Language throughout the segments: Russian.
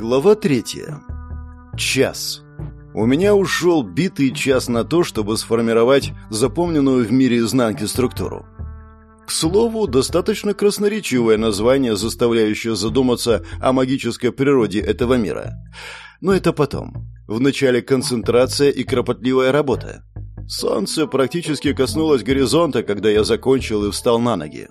Глава третья. Час. У меня ушел битый час на то, чтобы сформировать запомненную в мире изнанки структуру. К слову, достаточно красноречивое название, заставляющее задуматься о магической природе этого мира. Но это потом. Вначале концентрация и кропотливая работа. Солнце практически коснулось горизонта, когда я закончил и встал на ноги.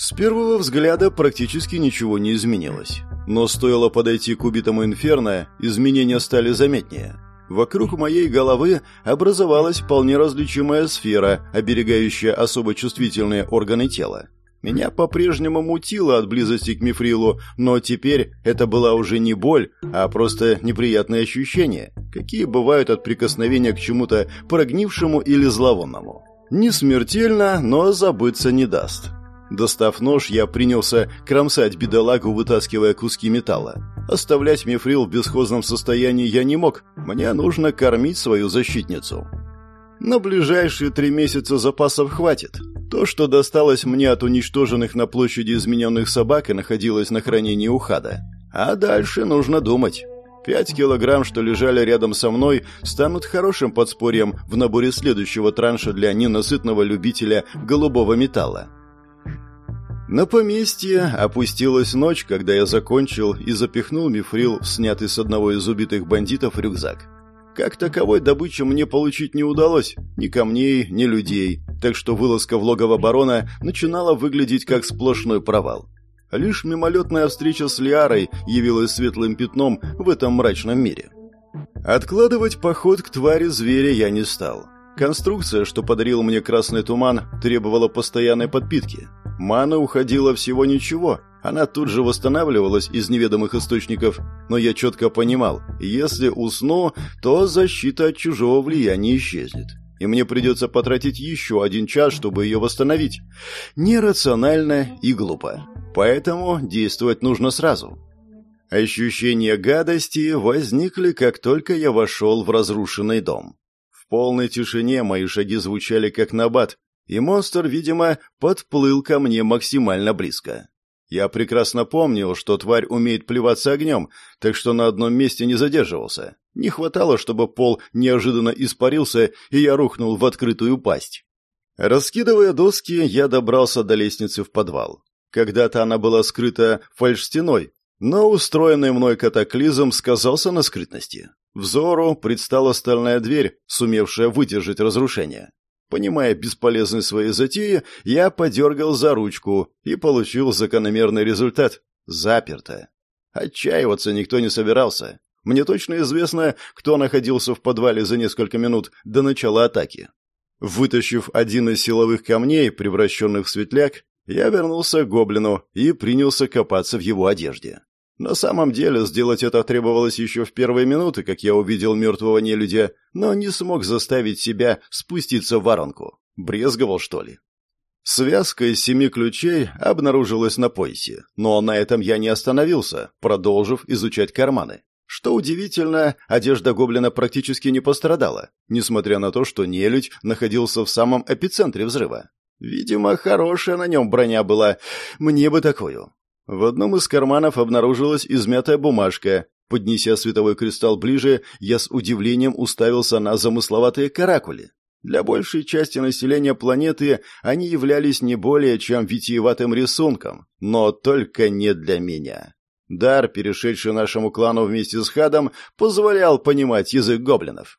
С первого взгляда практически ничего не изменилось. Но стоило подойти к убитому инферно, изменения стали заметнее. Вокруг моей головы образовалась вполне различимая сфера, оберегающая особо чувствительные органы тела. Меня по-прежнему мутило от близости к мифрилу, но теперь это была уже не боль, а просто неприятные ощущения, какие бывают от прикосновения к чему-то прогнившему или зловонному. Не смертельно, но забыться не даст. Достав нож, я принялся кромсать бедолагу, вытаскивая куски металла. Оставлять мифрил в бесхозном состоянии я не мог. Мне нужно кормить свою защитницу. На ближайшие три месяца запасов хватит. То, что досталось мне от уничтоженных на площади измененных собак и находилось на хранении у Хада. А дальше нужно думать. Пять килограмм, что лежали рядом со мной, станут хорошим подспорьем в наборе следующего транша для ненасытного любителя голубого металла. На поместье опустилась ночь, когда я закончил и запихнул мифрил в снятый с одного из убитых бандитов рюкзак. Как таковой добычи мне получить не удалось, ни камней, ни людей, так что вылазка в логово барона начинала выглядеть как сплошной провал. Лишь мимолетная встреча с Лиарой явилась светлым пятном в этом мрачном мире. Откладывать поход к твари зверя я не стал. Конструкция, что подарил мне красный туман, требовала постоянной подпитки. Мана уходила всего ничего, она тут же восстанавливалась из неведомых источников, но я четко понимал, если усну, то защита от чужого влияния исчезнет, и мне придется потратить еще один час, чтобы ее восстановить. Нерационально и глупо. Поэтому действовать нужно сразу. Ощущения гадости возникли, как только я вошел в разрушенный дом. В полной тишине мои шаги звучали как набат, и монстр, видимо, подплыл ко мне максимально близко. Я прекрасно помнил, что тварь умеет плеваться огнем, так что на одном месте не задерживался. Не хватало, чтобы пол неожиданно испарился, и я рухнул в открытую пасть. Раскидывая доски, я добрался до лестницы в подвал. Когда-то она была скрыта фальшстеной, но устроенный мной катаклизм сказался на скрытности. Взору предстала стальная дверь, сумевшая выдержать разрушение. Понимая бесполезность своей затеи, я подергал за ручку и получил закономерный результат – заперто. Отчаиваться никто не собирался. Мне точно известно, кто находился в подвале за несколько минут до начала атаки. Вытащив один из силовых камней, превращенных в светляк, я вернулся к гоблину и принялся копаться в его одежде. На самом деле сделать это требовалось еще в первые минуты, как я увидел мертвого нелюдя, но не смог заставить себя спуститься в воронку. Брезговал, что ли? Связка из семи ключей обнаружилась на поясе, но на этом я не остановился, продолжив изучать карманы. Что удивительно, одежда гоблина практически не пострадала, несмотря на то, что нелюдь находился в самом эпицентре взрыва. Видимо, хорошая на нем броня была. Мне бы такую. В одном из карманов обнаружилась измятая бумажка. Поднеся световой кристалл ближе, я с удивлением уставился на замысловатые каракули. Для большей части населения планеты они являлись не более чем витиеватым рисунком, но только не для меня. Дар, перешедший нашему клану вместе с Хадом, позволял понимать язык гоблинов.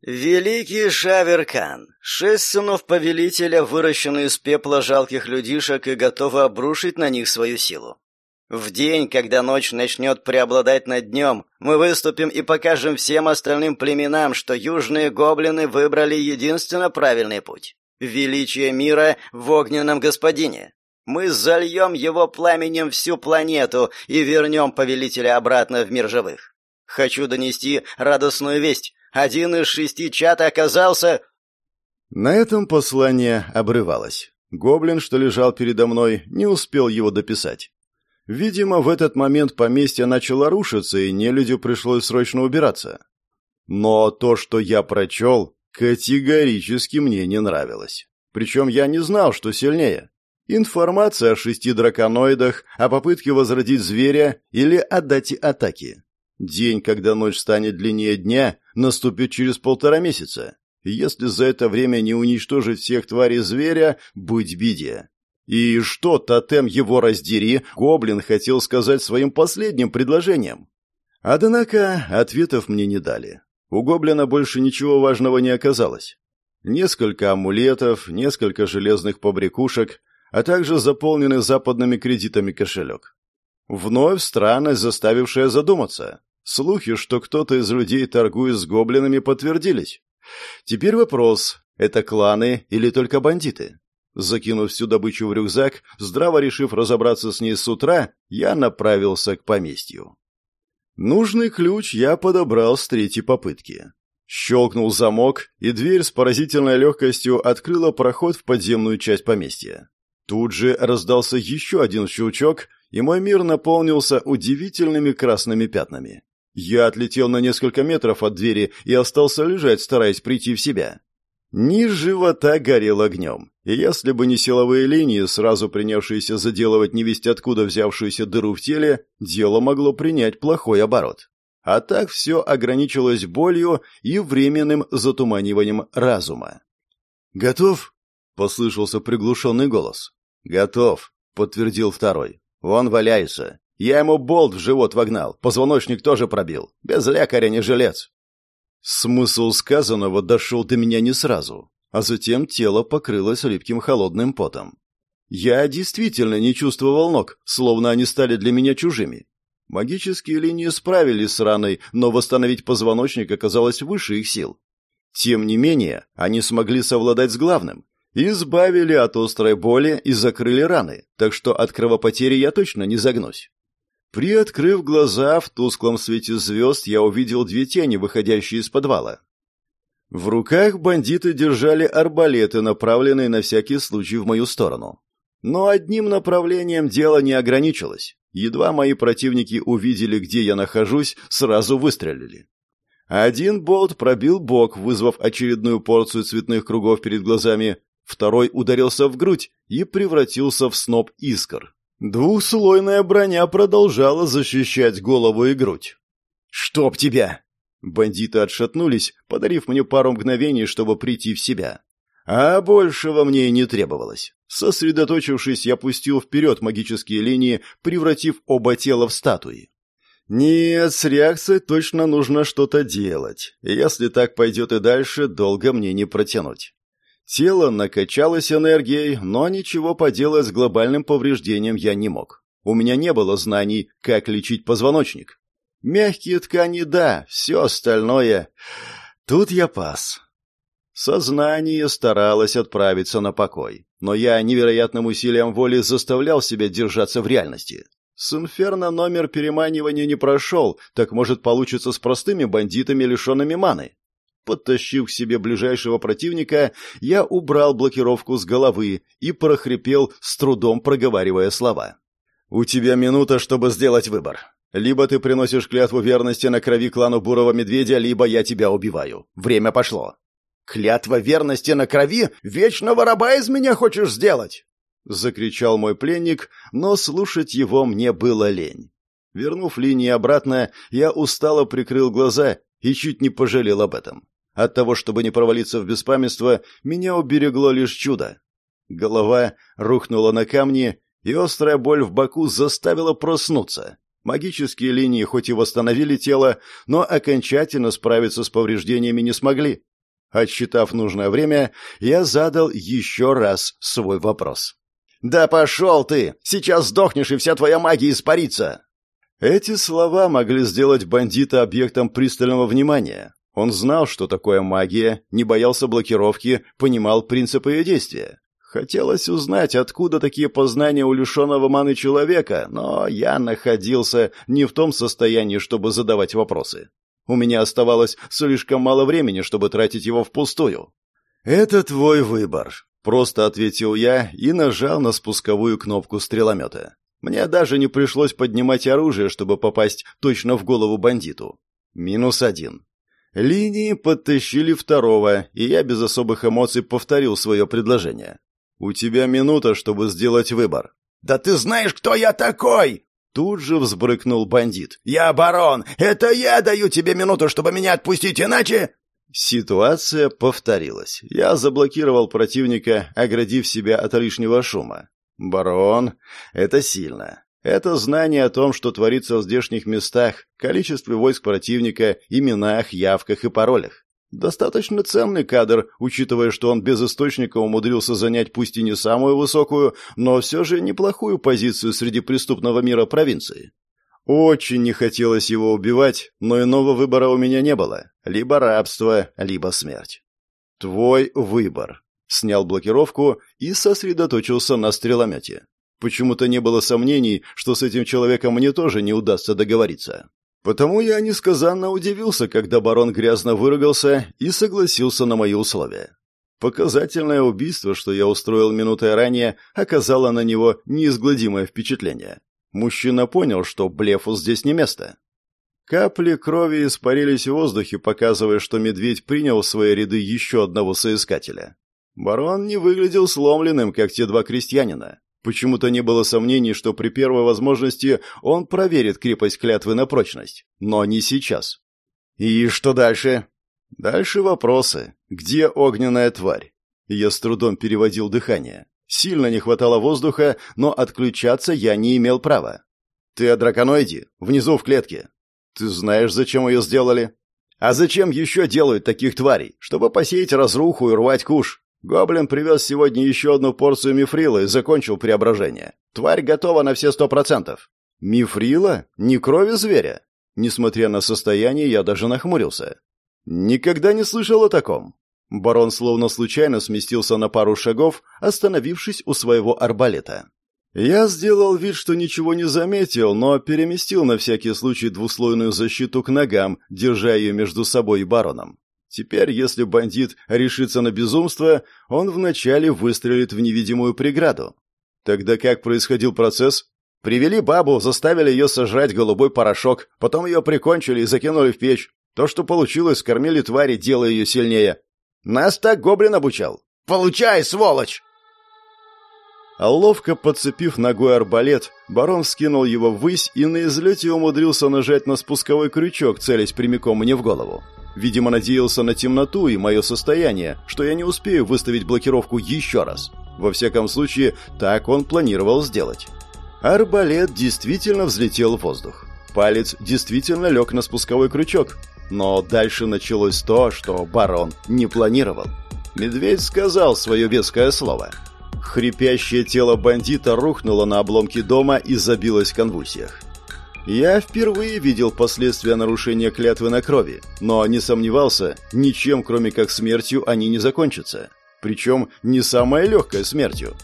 Великий Шаверкан, шесть сынов повелителя, выращены из пепла жалких людишек и готовы обрушить на них свою силу. В день, когда ночь начнет преобладать над днем, мы выступим и покажем всем остальным племенам, что южные гоблины выбрали единственно правильный путь. Величие мира в огненном господине. Мы зальем его пламенем всю планету и вернем повелителя обратно в мир живых. Хочу донести радостную весть. Один из шести чат оказался...» На этом послание обрывалось. Гоблин, что лежал передо мной, не успел его дописать. Видимо, в этот момент поместье начало рушиться, и нелюдю пришлось срочно убираться. Но то, что я прочел, категорически мне не нравилось. Причем я не знал, что сильнее. Информация о шести драконоидах, о попытке возродить зверя или о дате атаки. День, когда ночь станет длиннее дня, наступит через полтора месяца. Если за это время не уничтожить всех тварей зверя, быть беде. И что тотем его раздери, гоблин хотел сказать своим последним предложением? Однако ответов мне не дали. У гоблина больше ничего важного не оказалось. Несколько амулетов, несколько железных побрякушек, а также заполненный западными кредитами кошелек. Вновь странность, заставившая задуматься. Слухи, что кто-то из людей торгует с гоблинами, подтвердились. Теперь вопрос, это кланы или только бандиты? Закинув всю добычу в рюкзак, здраво решив разобраться с ней с утра, я направился к поместью. Нужный ключ я подобрал с третьей попытки. Щелкнул замок, и дверь с поразительной легкостью открыла проход в подземную часть поместья. Тут же раздался еще один щелчок, и мой мир наполнился удивительными красными пятнами. Я отлетел на несколько метров от двери и остался лежать, стараясь прийти в себя. Низ живота горел огнем, и если бы не силовые линии, сразу принявшиеся заделывать невесть откуда взявшуюся дыру в теле, дело могло принять плохой оборот. А так все ограничилось болью и временным затуманиванием разума. «Готов?» — послышался приглушенный голос. «Готов», — подтвердил второй. «Вон валяется. Я ему болт в живот вогнал, позвоночник тоже пробил. Без лекаря не жилец». Смысл сказанного дошел до меня не сразу, а затем тело покрылось липким холодным потом. Я действительно не чувствовал ног, словно они стали для меня чужими. Магические линии справились с раной, но восстановить позвоночник оказалось выше их сил. Тем не менее, они смогли совладать с главным. Избавили от острой боли и закрыли раны, так что от кровопотери я точно не загнусь. Приоткрыв глаза, в тусклом свете звезд я увидел две тени, выходящие из подвала. В руках бандиты держали арбалеты, направленные на всякий случай в мою сторону. Но одним направлением дело не ограничилось. Едва мои противники увидели, где я нахожусь, сразу выстрелили. Один болт пробил бок, вызвав очередную порцию цветных кругов перед глазами, второй ударился в грудь и превратился в сноп искр. Двухслойная броня продолжала защищать голову и грудь. «Чтоб тебя!» Бандиты отшатнулись, подарив мне пару мгновений, чтобы прийти в себя. А большего мне и не требовалось. Сосредоточившись, я пустил вперед магические линии, превратив оба тела в статуи. Нет, с реакцией точно нужно что-то делать. Если так пойдет и дальше, долго мне не протянуть. Тело накачалось энергией, но ничего поделать с глобальным повреждением я не мог. У меня не было знаний, как лечить позвоночник. Мягкие ткани – да, все остальное... Тут я пас. Сознание старалось отправиться на покой, но я невероятным усилием воли заставлял себя держаться в реальности. С инферно номер переманивания не прошел, так может получится с простыми бандитами, лишенными маны. Подтащив к себе ближайшего противника, я убрал блокировку с головы и прохрипел, с трудом проговаривая слова. «У тебя минута, чтобы сделать выбор. Либо ты приносишь клятву верности на крови клану Бурого Медведя, либо я тебя убиваю. Время пошло». «Клятва верности на крови? Вечного раба из меня хочешь сделать?» Закричал мой пленник, но слушать его мне было лень. Вернув линии обратно, я устало прикрыл глаза и чуть не пожалел об этом. От того, чтобы не провалиться в беспамятство, меня уберегло лишь чудо. Голова рухнула на камни, и острая боль в боку заставила проснуться. Магические линии хоть и восстановили тело, но окончательно справиться с повреждениями не смогли. Отсчитав нужное время, я задал еще раз свой вопрос. «Да пошел ты! Сейчас сдохнешь, и вся твоя магия испарится!» Эти слова могли сделать бандита объектом пристального внимания, он знал, что такое магия, не боялся блокировки, понимал принципы ее действия. Хотелось узнать, откуда такие познания у лишенного маны человека, но я находился не в том состоянии, чтобы задавать вопросы. У меня оставалось слишком мало времени, чтобы тратить его впустую. «Это твой выбор», — просто ответил я и нажал на спусковую кнопку стреломета. Мне даже не пришлось поднимать оружие, чтобы попасть точно в голову бандиту. Минус один. Линии подтащили второго, и я без особых эмоций повторил свое предложение. У тебя минута, чтобы сделать выбор. Да ты знаешь, кто я такой? Тут же взбрыкнул бандит. «Я барон! Это я даю тебе минуту, чтобы меня отпустить, иначе...» Ситуация повторилась. Я заблокировал противника, оградив себя от лишнего шума. Барон — это сильно. Это знание о том, что творится в здешних местах, количестве войск противника, именах, явках и паролях. Достаточно ценный кадр, учитывая, что он без источника умудрился занять пусть и не самую высокую, но все же неплохую позицию среди преступного мира провинции. Очень не хотелось его убивать, но иного выбора у меня не было. Либо рабство, либо смерть. «Твой выбор», — снял блокировку и сосредоточился на стреломете. Почему-то не было сомнений, что с этим человеком мне тоже не удастся договориться. Потому я несказанно удивился, когда барон грязно выругался и согласился на мои условия. Показательное убийство, что я устроил минутой ранее, оказало на него неизгладимое впечатление. Мужчина понял, что блефу здесь не место. Капли крови испарились в воздухе, показывая, что медведь принял в свои ряды еще одного соискателя. Барон не выглядел сломленным, как те два крестьянина. Почему-то не было сомнений, что при первой возможности он проверит крепость клятвы на прочность. Но не сейчас. И что дальше? Дальше вопросы. Где огненная тварь? Я с трудом переводил дыхание. Сильно не хватало воздуха, но отключаться я не имел права. Ты о драконоиде? Внизу в клетке. Ты знаешь, зачем ее сделали? А зачем еще делают таких тварей? Чтобы посеять разруху и рвать куш. Гоблин привез сегодня еще одну порцию мифрила и закончил преображение. Тварь готова на все сто процентов. Мифрила? Не крови зверя? Несмотря на состояние, я даже нахмурился. Никогда не слышал о таком. Барон словно случайно сместился на пару шагов, остановившись у своего арбалета. Я сделал вид, что ничего не заметил, но переместил на всякий случай двуслойную защиту к ногам, держа ее между собой и бароном. Теперь, если бандит решится на безумство, он вначале выстрелит в невидимую преграду. Тогда как происходил процесс? Привели бабу, заставили ее сожрать голубой порошок, потом ее прикончили и закинули в печь. То, что получилось, кормили твари, делая ее сильнее. Нас так гоблин обучал. Получай, сволочь! А ловко подцепив ногой арбалет, барон скинул его ввысь и на излете умудрился нажать на спусковой крючок, целясь прямиком мне в голову. Видимо, надеялся на темноту и мое состояние, что я не успею выставить блокировку еще раз. Во всяком случае, так он планировал сделать. Арбалет действительно взлетел в воздух. Палец действительно лег на спусковой крючок. Но дальше началось то, что барон не планировал. Медведь сказал свое веское слово. Хрипящее тело бандита рухнуло на обломки дома и забилось в конвульсиях. Я впервые видел последствия нарушения клятвы на крови, но не сомневался, ничем, кроме как смертью, они не закончатся. Причем не самой легкой смертью.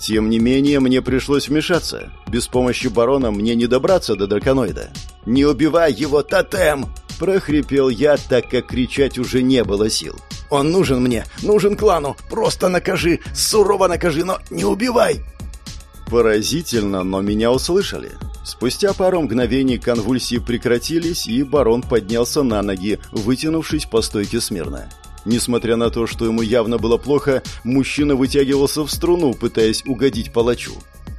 Тем не менее, мне пришлось вмешаться. Без помощи барона мне не добраться до драконоида. «Не убивай его, тотем!» – прохрипел я, так как кричать уже не было сил. «Он нужен мне, нужен клану! Просто накажи, сурово накажи, но не убивай!» Поразительно, но меня услышали. Спустя пару мгновений конвульсии прекратились, и барон поднялся на ноги, вытянувшись по стойке смирно. Несмотря на то, что ему явно было плохо, мужчина вытягивался в струну, пытаясь угодить палачу.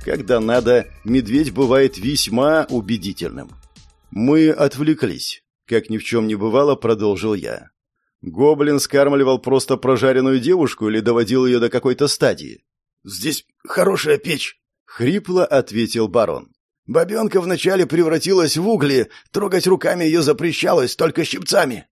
Когда надо, медведь бывает весьма убедительным. Мы отвлеклись. Как ни в чем не бывало, продолжил я. Гоблин скармливал просто прожаренную девушку или доводил ее до какой-то стадии? «Здесь хорошая печь», — хрипло ответил барон. Бабенка вначале превратилась в угли, трогать руками ее запрещалось только щипцами.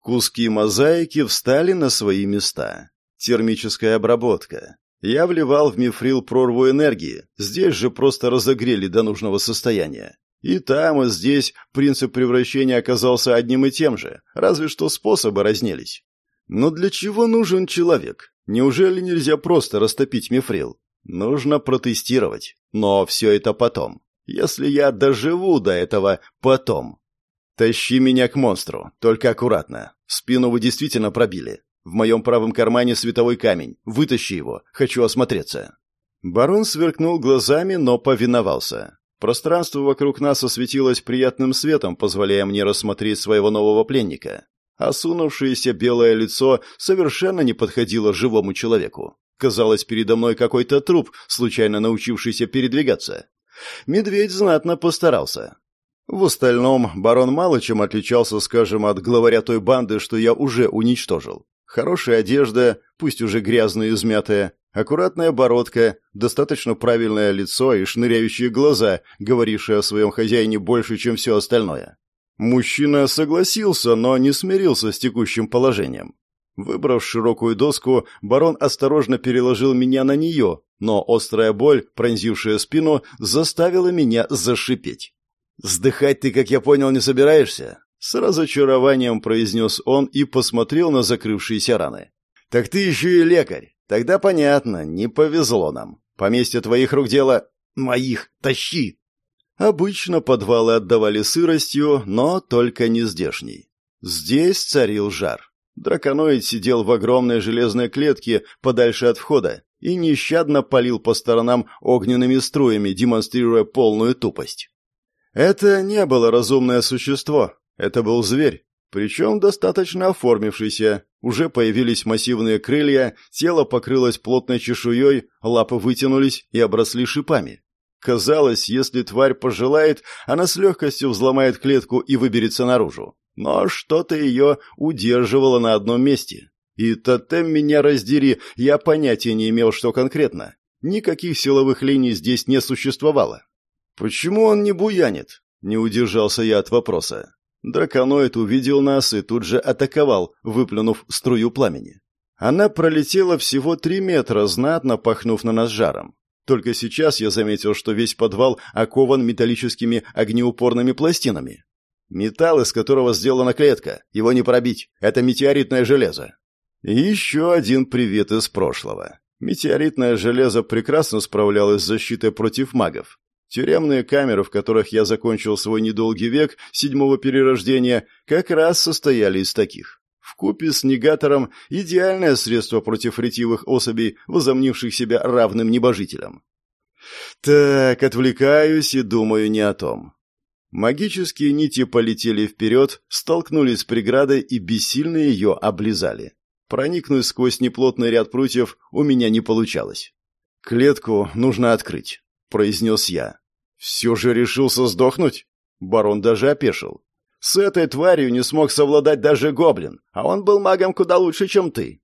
Куски мозаики встали на свои места. Термическая обработка. Я вливал в мифрил прорву энергии, здесь же просто разогрели до нужного состояния. И там, и здесь принцип превращения оказался одним и тем же, разве что способы разнились. Но для чего нужен человек? Неужели нельзя просто растопить мифрил? Нужно протестировать. Но все это потом если я доживу до этого потом. Тащи меня к монстру, только аккуратно. Спину вы действительно пробили. В моем правом кармане световой камень. Вытащи его, хочу осмотреться». Барон сверкнул глазами, но повиновался. Пространство вокруг нас осветилось приятным светом, позволяя мне рассмотреть своего нового пленника. Осунувшееся белое лицо совершенно не подходило живому человеку. Казалось, передо мной какой-то труп, случайно научившийся передвигаться. Медведь знатно постарался. В остальном барон мало чем отличался, скажем, от главаря той банды, что я уже уничтожил. Хорошая одежда, пусть уже грязная и измятая, аккуратная бородка, достаточно правильное лицо и шныряющие глаза, говорившие о своем хозяине больше, чем все остальное. Мужчина согласился, но не смирился с текущим положением. Выбрав широкую доску, барон осторожно переложил меня на нее, но острая боль, пронзившая спину, заставила меня зашипеть. «Сдыхать ты, как я понял, не собираешься?» С разочарованием произнес он и посмотрел на закрывшиеся раны. «Так ты еще и лекарь. Тогда понятно, не повезло нам. Поместье твоих рук дело... Моих! Тащи!» Обычно подвалы отдавали сыростью, но только не здешней. Здесь царил жар. Драконоид сидел в огромной железной клетке подальше от входа и нещадно палил по сторонам огненными струями, демонстрируя полную тупость. Это не было разумное существо, это был зверь, причем достаточно оформившийся. Уже появились массивные крылья, тело покрылось плотной чешуей, лапы вытянулись и обросли шипами. Казалось, если тварь пожелает, она с легкостью взломает клетку и выберется наружу. Но что-то ее удерживало на одном месте. И тотем меня раздери, я понятия не имел, что конкретно. Никаких силовых линий здесь не существовало. «Почему он не буянит?» — не удержался я от вопроса. Драконоид увидел нас и тут же атаковал, выплюнув струю пламени. Она пролетела всего три метра, знатно пахнув на нас жаром. Только сейчас я заметил, что весь подвал окован металлическими огнеупорными пластинами. Металл, из которого сделана клетка. Его не пробить. Это метеоритное железо. Еще один привет из прошлого. Метеоритное железо прекрасно справлялось с защитой против магов. Тюремные камеры, в которых я закончил свой недолгий век седьмого перерождения, как раз состояли из таких. В купе с негатором идеальное средство против ретивых особей, возомнивших себя равным небожителям. Так, отвлекаюсь и думаю не о том. Магические нити полетели вперед, столкнулись с преградой и бессильно ее облизали. Проникнуть сквозь неплотный ряд прутьев у меня не получалось. «Клетку нужно открыть», — произнес я. «Все же решился сдохнуть?» Барон даже опешил. «С этой тварью не смог совладать даже гоблин, а он был магом куда лучше, чем ты».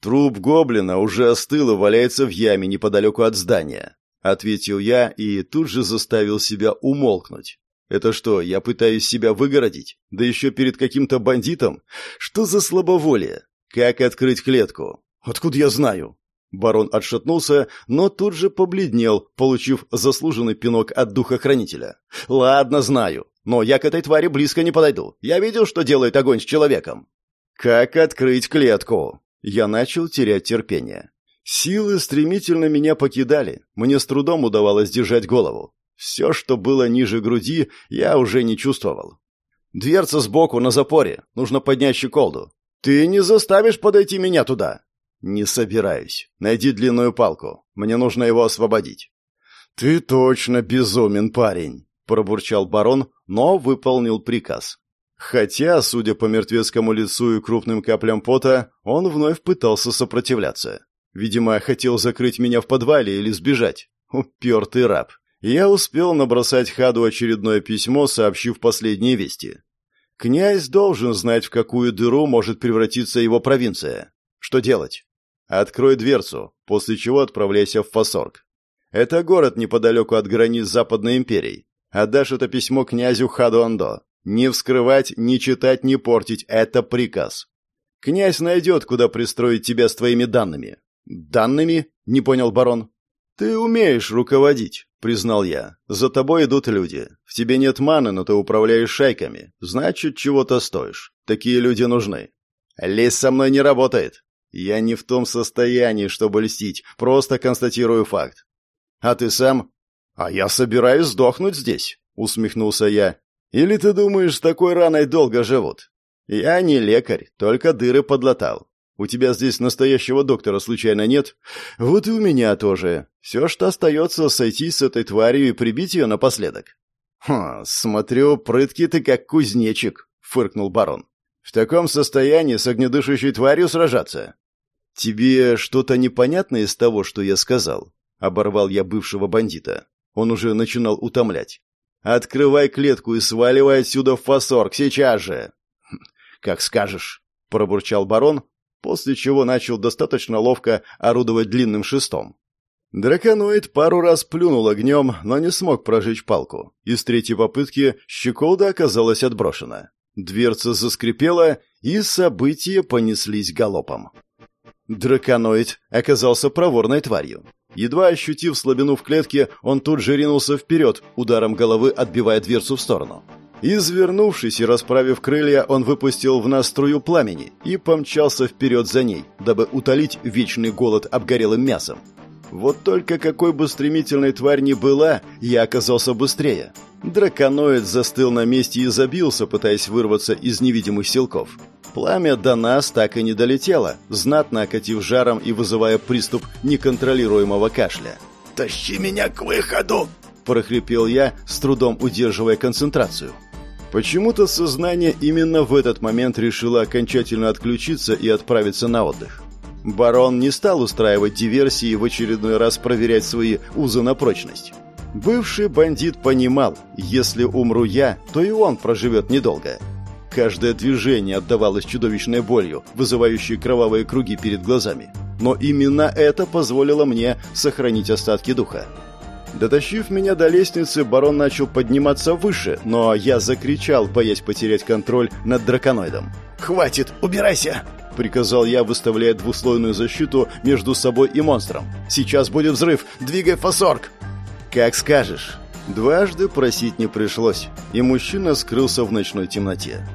«Труп гоблина уже остыл и валяется в яме неподалеку от здания», — ответил я и тут же заставил себя умолкнуть. «Это что, я пытаюсь себя выгородить? Да еще перед каким-то бандитом? Что за слабоволие? Как открыть клетку? Откуда я знаю?» Барон отшатнулся, но тут же побледнел, получив заслуженный пинок от духохранителя. «Ладно, знаю, но я к этой твари близко не подойду. Я видел, что делает огонь с человеком». «Как открыть клетку?» Я начал терять терпение. Силы стремительно меня покидали. Мне с трудом удавалось держать голову. Все, что было ниже груди, я уже не чувствовал. «Дверца сбоку, на запоре. Нужно поднять щеколду». «Ты не заставишь подойти меня туда!» «Не собираюсь. Найди длинную палку. Мне нужно его освободить». «Ты точно безумен, парень», — пробурчал барон, но выполнил приказ. Хотя, судя по мертвецкому лицу и крупным каплям пота, он вновь пытался сопротивляться. Видимо, хотел закрыть меня в подвале или сбежать. Упертый раб. Я успел набросать Хаду очередное письмо, сообщив последние вести. Князь должен знать, в какую дыру может превратиться его провинция. Что делать? Открой дверцу, после чего отправляйся в Фасорг. Это город неподалеку от границ Западной империи. Отдашь это письмо князю Хадуандо. Не вскрывать, не читать, не портить – это приказ. Князь найдет, куда пристроить тебя с твоими данными. Данными? Не понял барон. Ты умеешь руководить, признал я. За тобой идут люди. В тебе нет маны, но ты управляешь шайками. Значит, чего-то стоишь. Такие люди нужны. Лезь со мной не работает. Я не в том состоянии, чтобы льстить, просто констатирую факт. А ты сам? А я собираюсь сдохнуть здесь, усмехнулся я. Или ты думаешь, с такой раной долго живут? Я не лекарь, только дыры подлатал. У тебя здесь настоящего доктора случайно нет? Вот и у меня тоже. Все, что остается, сойтись с этой тварью и прибить ее напоследок. Хм, смотрю, прыткий ты как кузнечик, фыркнул барон. В таком состоянии с огнедышащей тварью сражаться? «Тебе что-то непонятно из того, что я сказал?» — оборвал я бывшего бандита. Он уже начинал утомлять. «Открывай клетку и сваливай отсюда в фасорг, сейчас же!» «Хм, «Как скажешь», — пробурчал барон, после чего начал достаточно ловко орудовать длинным шестом. Драконоид пару раз плюнул огнем, но не смог прожечь палку. Из третьей попытки щеколда оказалась отброшена. Дверца заскрипела, и события понеслись галопом. Драконоид оказался проворной тварью. Едва ощутив слабину в клетке, он тут же ринулся вперед, ударом головы отбивая дверцу в сторону. Извернувшись и расправив крылья, он выпустил в нас струю пламени и помчался вперед за ней, дабы утолить вечный голод обгорелым мясом. Вот только какой бы стремительной тварь ни была, я оказался быстрее. Драконоид застыл на месте и забился, пытаясь вырваться из невидимых силков. Пламя до нас так и не долетело, знатно окатив жаром и вызывая приступ неконтролируемого кашля. «Тащи меня к выходу!» – прохрипел я, с трудом удерживая концентрацию. Почему-то сознание именно в этот момент решило окончательно отключиться и отправиться на отдых. Барон не стал устраивать диверсии и в очередной раз проверять свои узы на прочность. Бывший бандит понимал, если умру я, то и он проживет недолго. Каждое движение отдавалось чудовищной болью, вызывающей кровавые круги перед глазами. Но именно это позволило мне сохранить остатки духа. Дотащив меня до лестницы, барон начал подниматься выше, но я закричал, боясь потерять контроль над драконоидом. «Хватит! Убирайся!» — приказал я, выставляя двуслойную защиту между собой и монстром. «Сейчас будет взрыв! Двигай фасорг!» «Как скажешь!» Дважды просить не пришлось, и мужчина скрылся в ночной темноте.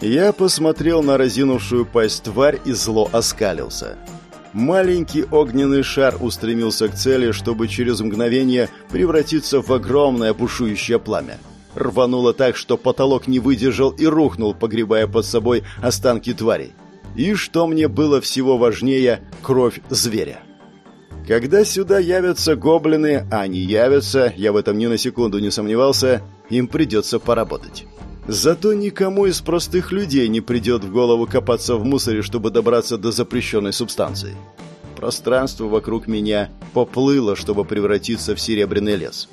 Я посмотрел на разинувшую пасть тварь и зло оскалился. Маленький огненный шар устремился к цели, чтобы через мгновение превратиться в огромное бушующее пламя. Рвануло так, что потолок не выдержал и рухнул, погребая под собой останки тварей. И что мне было всего важнее, кровь зверя. Когда сюда явятся гоблины, а они явятся, я в этом ни на секунду не сомневался, им придется поработать. Зато никому из простых людей не придет в голову копаться в мусоре, чтобы добраться до запрещенной субстанции. Пространство вокруг меня поплыло, чтобы превратиться в серебряный лес.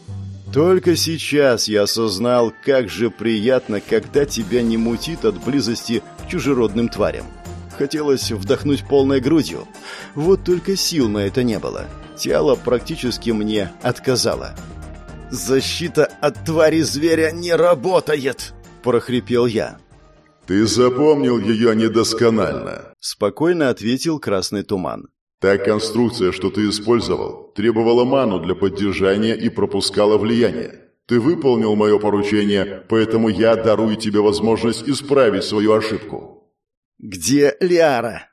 Только сейчас я осознал, как же приятно, когда тебя не мутит от близости к чужеродным тварям. Хотелось вдохнуть полной грудью. Вот только сил на это не было. Тело практически мне отказало. «Защита от твари зверя не работает!» – прохрипел я. «Ты запомнил ее недосконально», – спокойно ответил красный туман. «Та конструкция, что ты использовал, требовала ману для поддержания и пропускала влияние. Ты выполнил мое поручение, поэтому я дарую тебе возможность исправить свою ошибку. «Где Лиара?»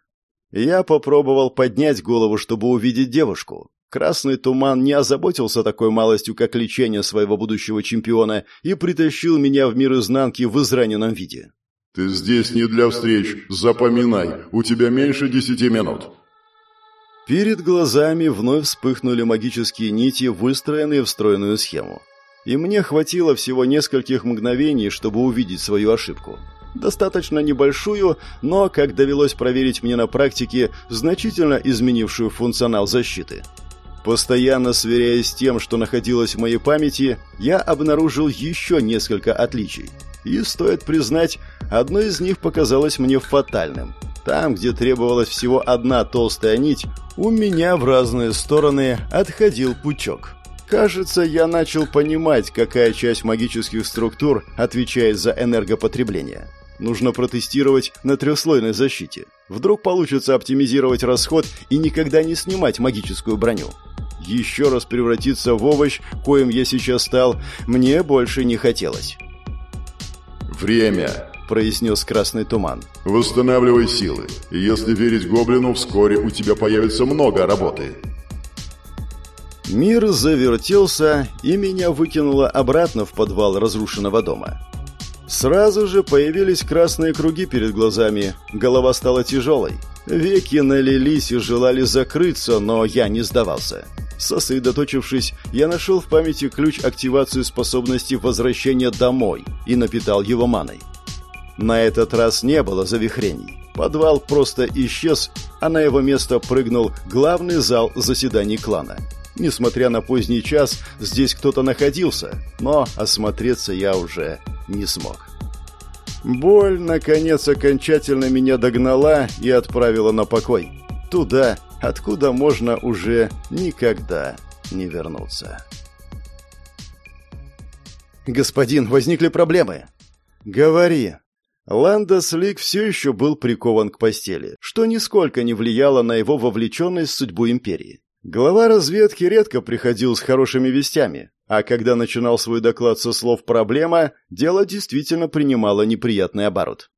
Я попробовал поднять голову, чтобы увидеть девушку. Красный туман не озаботился такой малостью, как лечение своего будущего чемпиона, и притащил меня в мир изнанки в израненном виде. «Ты здесь не для встреч. Запоминай, у тебя меньше десяти минут». Перед глазами вновь вспыхнули магические нити, выстроенные в стройную схему. И мне хватило всего нескольких мгновений, чтобы увидеть свою ошибку достаточно небольшую, но, как довелось проверить мне на практике, значительно изменившую функционал защиты. Постоянно сверяясь с тем, что находилось в моей памяти, я обнаружил еще несколько отличий. И, стоит признать, одно из них показалось мне фатальным. Там, где требовалась всего одна толстая нить, у меня в разные стороны отходил пучок. Кажется, я начал понимать, какая часть магических структур отвечает за энергопотребление. Нужно протестировать на трехслойной защите. Вдруг получится оптимизировать расход и никогда не снимать магическую броню. Еще раз превратиться в овощ, коим я сейчас стал, мне больше не хотелось. «Время», — произнес красный туман. «Восстанавливай силы. Если верить гоблину, вскоре у тебя появится много работы». Мир завертелся, и меня выкинуло обратно в подвал разрушенного дома. Сразу же появились красные круги перед глазами, голова стала тяжелой. Веки налились и желали закрыться, но я не сдавался. Сосредоточившись, я нашел в памяти ключ активации способности возвращения домой и напитал его маной. На этот раз не было завихрений. Подвал просто исчез, а на его место прыгнул главный зал заседаний клана. Несмотря на поздний час, здесь кто-то находился, но осмотреться я уже не смог. Боль, наконец, окончательно меня догнала и отправила на покой. Туда, откуда можно уже никогда не вернуться. «Господин, возникли проблемы?» «Говори». Ландос Лик все еще был прикован к постели, что нисколько не влияло на его вовлеченность в судьбу Империи. Глава разведки редко приходил с хорошими вестями, а когда начинал свой доклад со слов «проблема», дело действительно принимало неприятный оборот.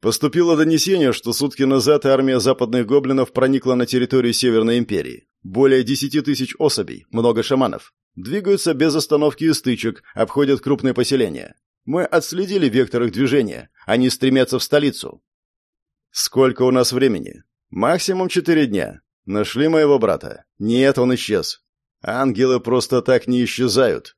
Поступило донесение, что сутки назад армия западных гоблинов проникла на территорию Северной империи. Более десяти тысяч особей, много шаманов. Двигаются без остановки и стычек, обходят крупные поселения. Мы отследили вектор их движения. Они стремятся в столицу. Сколько у нас времени? Максимум четыре дня. Нашли моего брата? Нет, он исчез. Ангелы просто так не исчезают.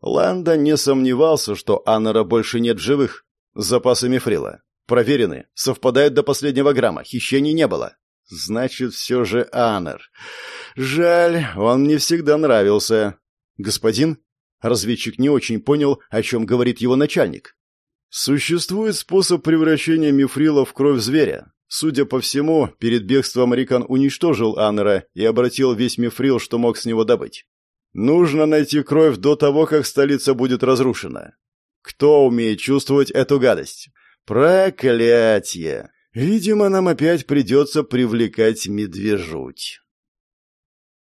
Ланда не сомневался, что Аннера больше нет живых. Запасы мифрила. Проверены. Совпадают до последнего грамма. Хищений не было. Значит, все же Аннер. Жаль, он мне всегда нравился. Господин? Разведчик не очень понял, о чем говорит его начальник. Существует способ превращения мифрила в кровь зверя. Судя по всему, перед бегством Рикан уничтожил Аннера и обратил весь мифрил, что мог с него добыть. Нужно найти кровь до того, как столица будет разрушена. Кто умеет чувствовать эту гадость? Проклятие! Видимо, нам опять придется привлекать медвежуть.